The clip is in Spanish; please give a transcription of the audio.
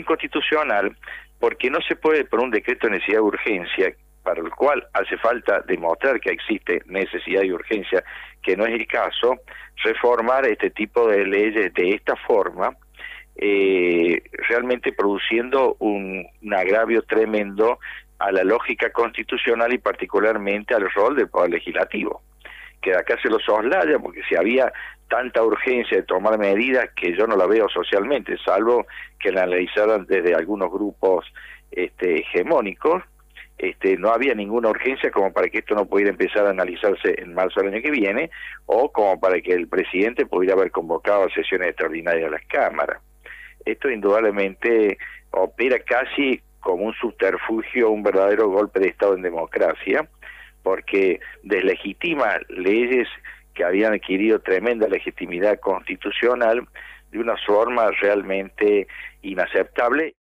inconstitucional porque no se puede por un decreto de necesidad de urgencia para el cual hace falta demostrar que existe necesidad y urgencia, que no es el caso, reformar este tipo de leyes de esta forma, eh, realmente produciendo un, agravio tremendo a la lógica constitucional y particularmente al rol del Poder Legislativo, que acá se lo soslaya porque si había tanta urgencia de tomar medidas que yo no la veo socialmente, salvo que la analizaran desde algunos grupos este, hegemónicos, este, no había ninguna urgencia como para que esto no pudiera empezar a analizarse en marzo del año que viene o como para que el presidente pudiera haber convocado a sesiones extraordinarias de las cámaras. Esto indudablemente opera casi como un subterfugio, un verdadero golpe de Estado en democracia, porque deslegitima leyes que habían adquirido tremenda legitimidad constitucional de una forma realmente inaceptable.